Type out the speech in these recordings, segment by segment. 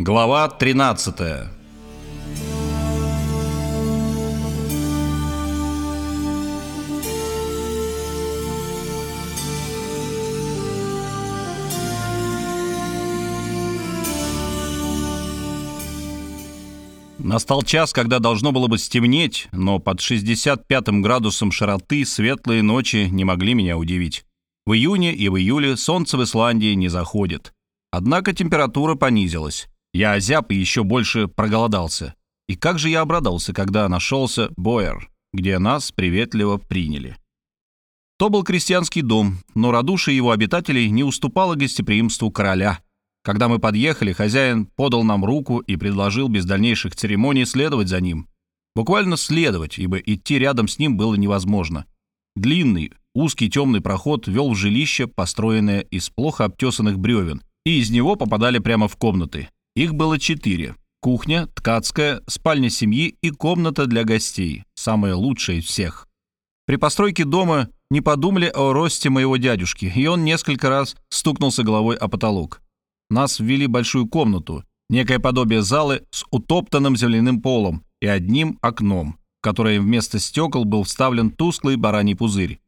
Глава 13 Настал час, когда должно было бы стемнеть, но под 65 градусом широты светлые ночи не могли меня удивить. В июне и в июле солнце в Исландии не заходит. Однако температура понизилась. Я озяб и еще больше проголодался. И как же я обрадовался, когда нашелся Бойер, где нас приветливо приняли. То был крестьянский дом, но радушие его обитателей не уступало гостеприимству короля. Когда мы подъехали, хозяин подал нам руку и предложил без дальнейших церемоний следовать за ним. Буквально следовать, ибо идти рядом с ним было невозможно. Длинный, узкий темный проход вел в жилище, построенное из плохо обтесанных бревен, и из него попадали прямо в комнаты. Их было четыре. Кухня, ткацкая, спальня семьи и комната для гостей, самая лучшая из всех. При постройке дома не подумали о росте моего дядюшки, и он несколько раз стукнулся головой о потолок. Нас ввели в большую комнату, некое подобие залы с утоптанным земляным полом и одним окном, в которое вместо стекол был вставлен тусклый бараний пузырь.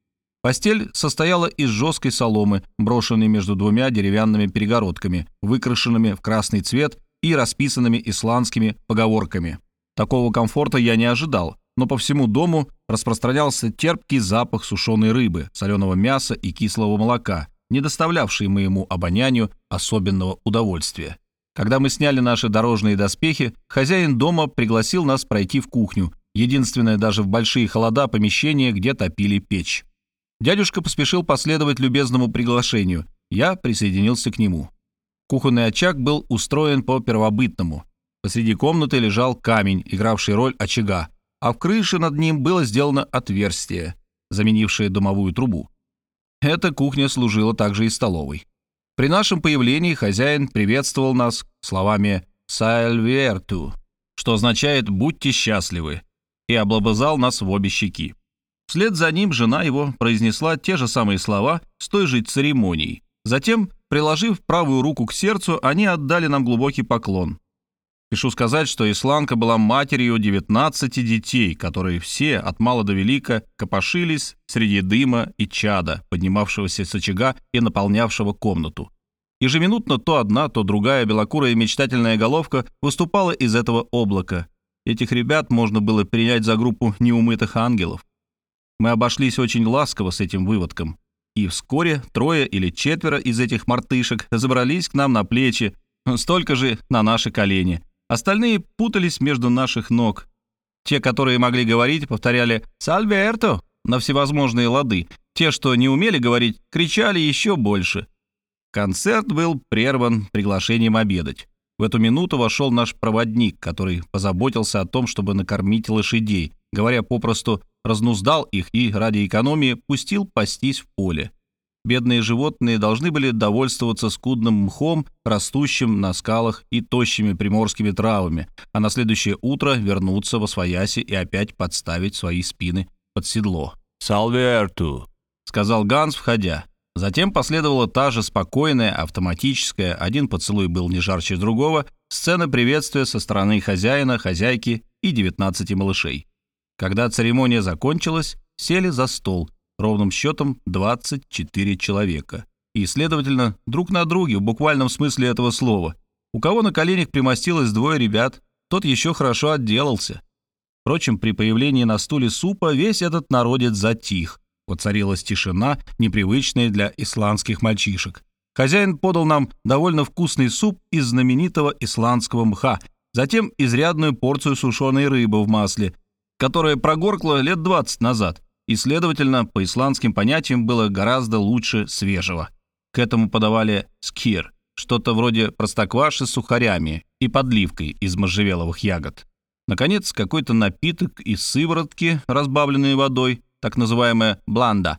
Постель состояла из жесткой соломы, брошенной между двумя деревянными перегородками, выкрашенными в красный цвет и расписанными исландскими поговорками. Такого комфорта я не ожидал, но по всему дому распространялся терпкий запах сушеной рыбы, соленого мяса и кислого молока, не доставлявший моему обонянию особенного удовольствия. Когда мы сняли наши дорожные доспехи, хозяин дома пригласил нас пройти в кухню, единственное даже в большие холода помещение, где топили печь. Дядюшка поспешил последовать любезному приглашению. Я присоединился к нему. Кухонный очаг был устроен по-первобытному. Посреди комнаты лежал камень, игравший роль очага, а в крыше над ним было сделано отверстие, заменившее домовую трубу. Эта кухня служила также и столовой. При нашем появлении хозяин приветствовал нас словами «Сальверту», что означает «будьте счастливы», и облобызал нас в обе щеки. Вслед за ним жена его произнесла те же самые слова с той же церемонией. Затем, приложив правую руку к сердцу, они отдали нам глубокий поклон. Пишу сказать, что Исланка была матерью 19 детей, которые все, от мала до велика, копошились среди дыма и чада, поднимавшегося с очага и наполнявшего комнату. Ежеминутно то одна, то другая белокурая мечтательная головка выступала из этого облака. Этих ребят можно было принять за группу неумытых ангелов. Мы обошлись очень ласково с этим выводком. И вскоре трое или четверо из этих мартышек забрались к нам на плечи, столько же на наши колени. Остальные путались между наших ног. Те, которые могли говорить, повторяли «Сальверто» на всевозможные лады. Те, что не умели говорить, кричали еще больше. Концерт был прерван приглашением обедать. В эту минуту вошел наш проводник, который позаботился о том, чтобы накормить лошадей, говоря попросту разнуздал их и ради экономии пустил пастись в поле. Бедные животные должны были довольствоваться скудным мхом, растущим на скалах и тощими приморскими травами, а на следующее утро вернуться во свояси и опять подставить свои спины под седло. «Салверту», — сказал Ганс, входя. Затем последовала та же спокойная, автоматическая, один поцелуй был не жарче другого, сцена приветствия со стороны хозяина, хозяйки и 19 малышей. Когда церемония закончилась, сели за стол, ровным счетом 24 человека. И, следовательно, друг на друге в буквальном смысле этого слова. У кого на коленях примостилось двое ребят, тот еще хорошо отделался. Впрочем, при появлении на стуле супа весь этот народец затих. Воцарилась тишина, непривычная для исландских мальчишек. Хозяин подал нам довольно вкусный суп из знаменитого исландского мха, затем изрядную порцию сушеной рыбы в масле которое прогоркло лет 20 назад и, следовательно, по исландским понятиям было гораздо лучше свежего. К этому подавали скир, что-то вроде простокваши с сухарями и подливкой из можжевеловых ягод. Наконец, какой-то напиток из сыворотки, разбавленной водой, так называемая бланда.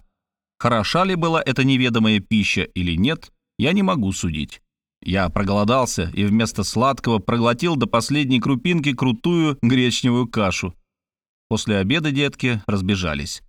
Хороша ли была эта неведомая пища или нет, я не могу судить. Я проголодался и вместо сладкого проглотил до последней крупинки крутую гречневую кашу, После обеда детки разбежались.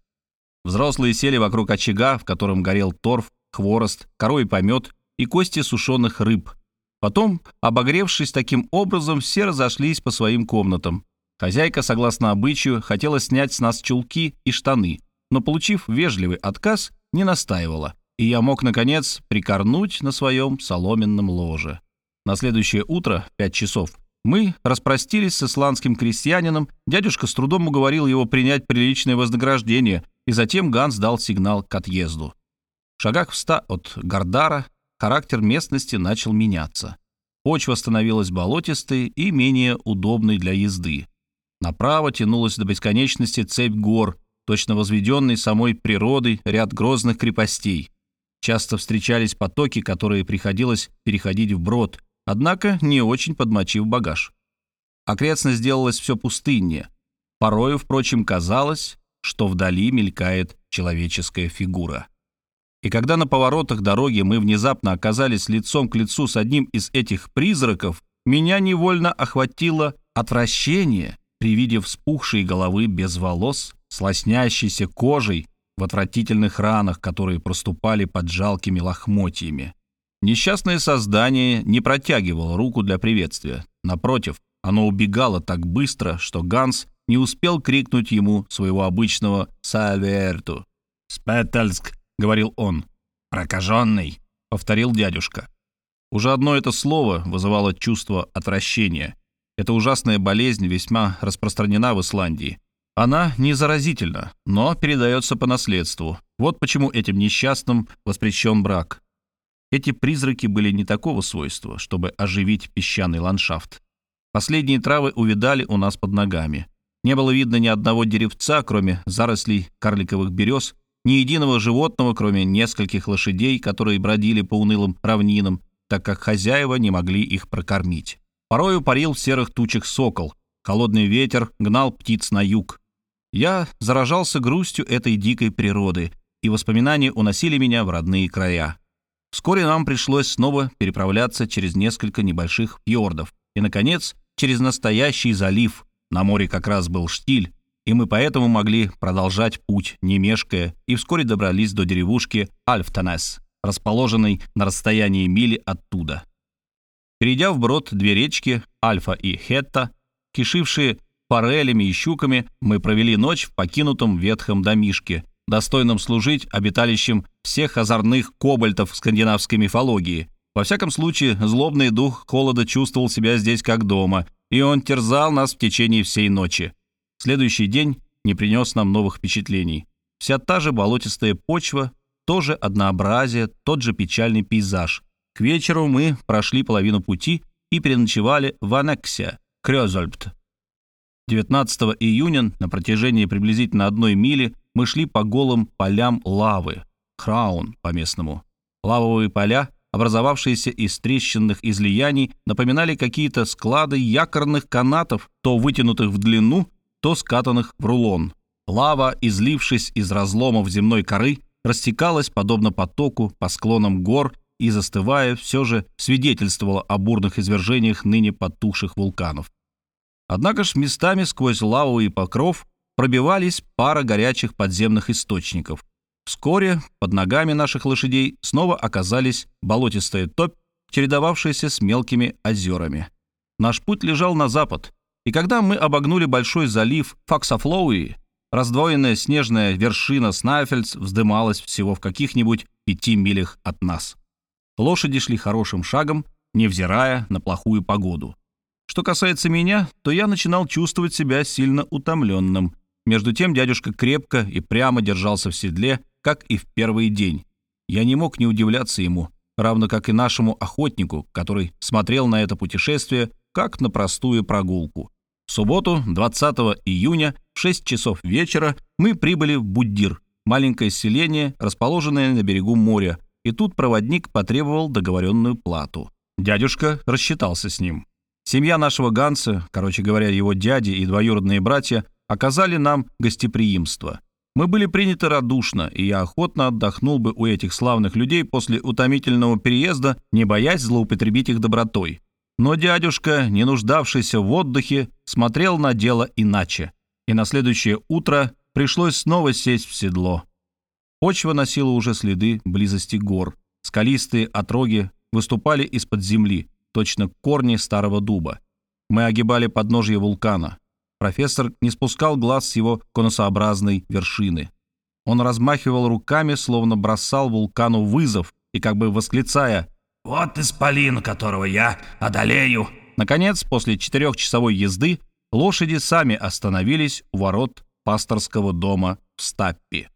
Взрослые сели вокруг очага, в котором горел торф, хворост, корой помет и кости сушеных рыб. Потом, обогревшись таким образом, все разошлись по своим комнатам. Хозяйка, согласно обычаю, хотела снять с нас чулки и штаны, но, получив вежливый отказ, не настаивала, и я мог, наконец, прикорнуть на своем соломенном ложе. На следующее утро, пять часов, мы распростились с исландским крестьянином, дядюшка с трудом уговорил его принять приличное вознаграждение, и затем Ганс дал сигнал к отъезду. В шагах в ста от Гардара характер местности начал меняться. Почва становилась болотистой и менее удобной для езды. Направо тянулась до бесконечности цепь гор, точно возведенный самой природой ряд грозных крепостей. Часто встречались потоки, которые приходилось переходить вброд, однако не очень подмочив багаж. Окрестность сделалась все пустыннее. Порою, впрочем, казалось, что вдали мелькает человеческая фигура. И когда на поворотах дороги мы внезапно оказались лицом к лицу с одним из этих призраков, меня невольно охватило отвращение при виде вспухшей головы без волос, с кожей, в отвратительных ранах, которые проступали под жалкими лохмотьями. Несчастное создание не протягивало руку для приветствия. Напротив, оно убегало так быстро, что Ганс не успел крикнуть ему своего обычного «Саверту». «Спетельск!» — говорил он. «Прокаженный!» — повторил дядюшка. Уже одно это слово вызывало чувство отвращения. Эта ужасная болезнь весьма распространена в Исландии. Она не заразительна, но передается по наследству. Вот почему этим несчастным воспрещен брак. Эти призраки были не такого свойства, чтобы оживить песчаный ландшафт. Последние травы увидали у нас под ногами. Не было видно ни одного деревца, кроме зарослей карликовых берез, ни единого животного, кроме нескольких лошадей, которые бродили по унылым равнинам, так как хозяева не могли их прокормить. Порою парил в серых тучах сокол, холодный ветер гнал птиц на юг. Я заражался грустью этой дикой природы, и воспоминания уносили меня в родные края. Вскоре нам пришлось снова переправляться через несколько небольших фьордов и, наконец, через настоящий залив. На море как раз был штиль, и мы поэтому могли продолжать путь, не мешкая, и вскоре добрались до деревушки Альфтанес, расположенной на расстоянии мили оттуда. Перейдя вброд две речки, Альфа и Хетта, кишившие форелями и щуками мы провели ночь в покинутом ветхом домишке, достойном служить обиталищем всех озорных кобальтов скандинавской мифологии. Во всяком случае, злобный дух холода чувствовал себя здесь как дома, и он терзал нас в течение всей ночи. Следующий день не принес нам новых впечатлений. Вся та же болотистая почва, тоже однообразие, тот же печальный пейзаж. К вечеру мы прошли половину пути и переночевали в Анексе, Крёзольбт, 19 июня на протяжении приблизительно одной мили мы шли по голым полям лавы, храун по-местному. Лавовые поля, образовавшиеся из трещинных излияний, напоминали какие-то склады якорных канатов, то вытянутых в длину, то скатанных в рулон. Лава, излившись из разломов земной коры, растекалась, подобно потоку, по склонам гор и, застывая, все же свидетельствовала о бурных извержениях ныне потухших вулканов. Однако ж местами сквозь лаву и покров пробивались пара горячих подземных источников. Вскоре под ногами наших лошадей снова оказались болотистая топь, чередовавшаяся с мелкими озерами. Наш путь лежал на запад, и когда мы обогнули большой залив Факсофлоуи, раздвоенная снежная вершина Снайфельдс вздымалась всего в каких-нибудь пяти милях от нас. Лошади шли хорошим шагом, невзирая на плохую погоду. Что касается меня, то я начинал чувствовать себя сильно утомленным. Между тем дядюшка крепко и прямо держался в седле, как и в первый день. Я не мог не удивляться ему, равно как и нашему охотнику, который смотрел на это путешествие как на простую прогулку. В субботу, 20 июня, в 6 часов вечера, мы прибыли в Буддир, маленькое селение, расположенное на берегу моря, и тут проводник потребовал договоренную плату. Дядюшка рассчитался с ним. Семья нашего Ганса, короче говоря, его дяди и двоюродные братья, оказали нам гостеприимство. Мы были приняты радушно, и я охотно отдохнул бы у этих славных людей после утомительного переезда, не боясь злоупотребить их добротой. Но дядюшка, не нуждавшийся в отдыхе, смотрел на дело иначе, и на следующее утро пришлось снова сесть в седло. Почва носила уже следы близости гор. Скалистые отроги выступали из-под земли, точно корни старого дуба. Мы огибали подножье вулкана. Профессор не спускал глаз с его конусообразной вершины. Он размахивал руками, словно бросал вулкану вызов, и как бы восклицая «Вот исполин, которого я одолею!» Наконец, после четырехчасовой езды, лошади сами остановились у ворот пасторского дома в Стаппи.